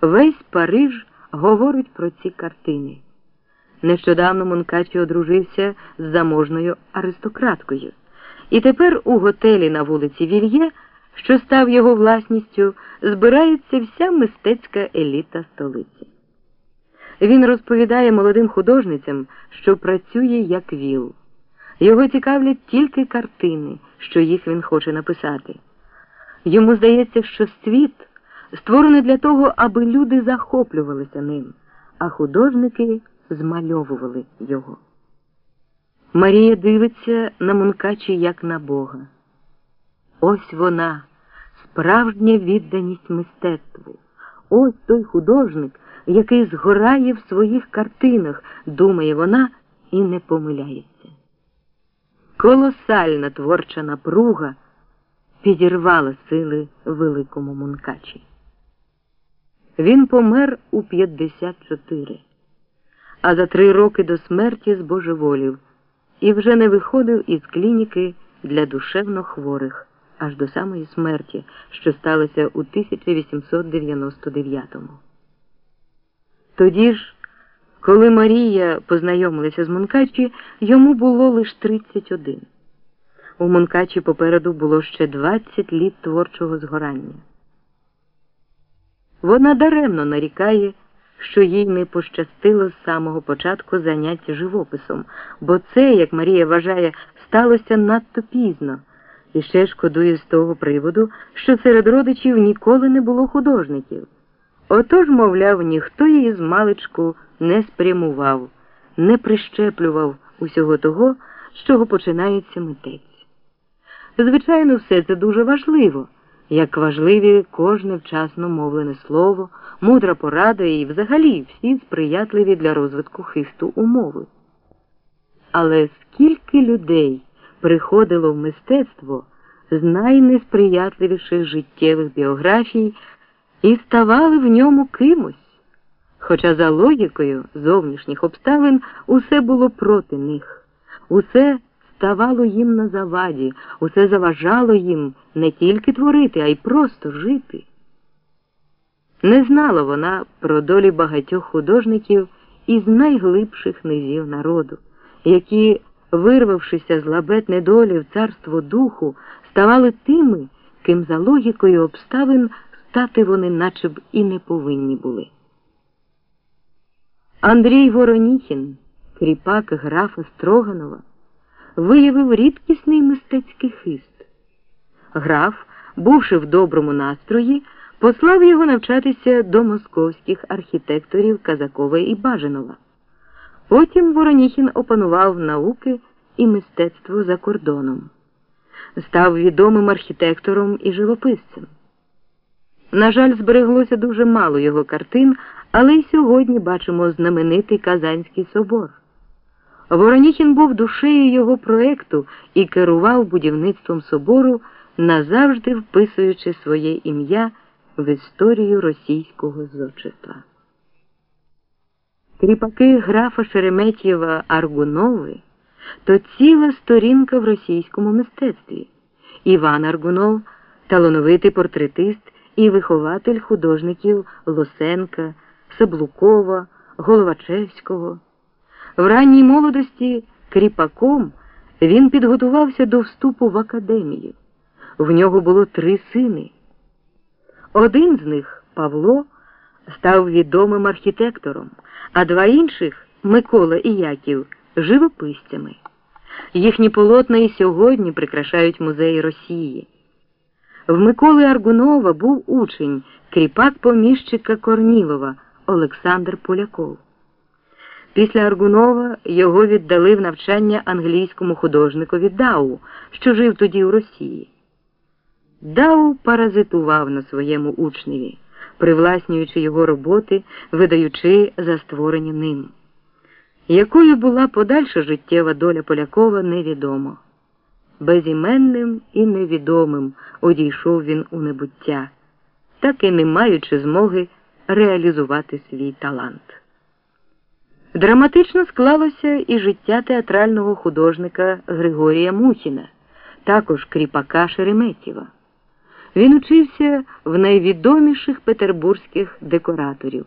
Весь Париж говорить про ці картини. Нещодавно Монкачі одружився з заможною аристократкою, і тепер у готелі на вулиці Вільє, що став його власністю, збирається вся мистецька еліта столиці. Він розповідає молодим художницям, що працює як віл. Його цікавлять тільки картини, що їх він хоче написати. Йому здається, що світ створений для того, аби люди захоплювалися ним, а художники змальовували його. Марія дивиться на Мункачі як на Бога. Ось вона, справжня відданість мистецтву. Ось той художник, який згорає в своїх картинах, думає вона і не помиляється. Колосальна творча напруга підірвала сили великому Мункачі. Він помер у 54, а за три роки до смерті збожеволів і вже не виходив із клініки для душевно хворих аж до самої смерті, що сталося у 1899-му. Тоді ж, коли Марія познайомилася з Монкачі, йому було лише 31. У Монкачі попереду було ще 20 літ творчого згорання. Вона даремно нарікає, що їй не пощастило з самого початку заняття живописом, бо це, як Марія вважає, сталося надто пізно, і ще шкодує з того приводу, що серед родичів ніколи не було художників. Отож, мовляв, ніхто її з маличку не спрямував, не прищеплював усього того, з чого починається митець. Звичайно, все це дуже важливо, як важливі кожне вчасно мовлене слово, мудра порада і взагалі всі сприятливі для розвитку хисту умови. Але скільки людей приходило в мистецтво з найнесприятливіших життєвих біографій і ставали в ньому кимось, хоча за логікою зовнішніх обставин усе було проти них, усе ставало їм на заваді, усе заважало їм не тільки творити, а й просто жити. Не знала вона про долі багатьох художників із найглибших низів народу, які, вирвавшися з лабет недолі в царство духу, ставали тими, ким за логікою обставин стати вони наче б і не повинні були. Андрій Вороніхін, кріпак графа Строганова, виявив рідкісний мистецький хист. Граф, бувши в доброму настрої, послав його навчатися до московських архітекторів Казакова і Бажанова. Потім Вороніхін опанував науки і мистецтво за кордоном, став відомим архітектором і живописцем. На жаль, збереглося дуже мало його картин, але й сьогодні бачимо знаменитий Казанський собор. Вороніхін був душею його проекту і керував будівництвом собору, назавжди вписуючи своє ім'я в історію російського зодчества. Кріпаки графа Шереметьєва Аргунови то ціла сторінка в російському мистецтві. Іван Аргунов талановитий портретист і вихователь художників Лосенка, Саблукова, Головачевського. В ранній молодості кріпаком він підготувався до вступу в академію. В нього було три сини. Один з них, Павло, став відомим архітектором, а два інших Микола і Яків живописцями. Їхні полотна і сьогодні прикрашають музеї Росії. В Миколи Аргунова був учень, кріпак поміщика Корнілова Олександр Поляков. Після Аргунова його віддали в навчання англійському художникові Дау, що жив тоді у Росії. Дау паразитував на своєму учневі, привласнюючи його роботи, видаючи за створені ним. Якою була подальша життєва доля Полякова, невідомо. Безіменним і невідомим одійшов він у небуття, так і не маючи змоги реалізувати свій талант. Драматично склалося і життя театрального художника Григорія Мухіна, також кріпака Шереметєва. Він учився в найвідоміших петербурзьких декораторів.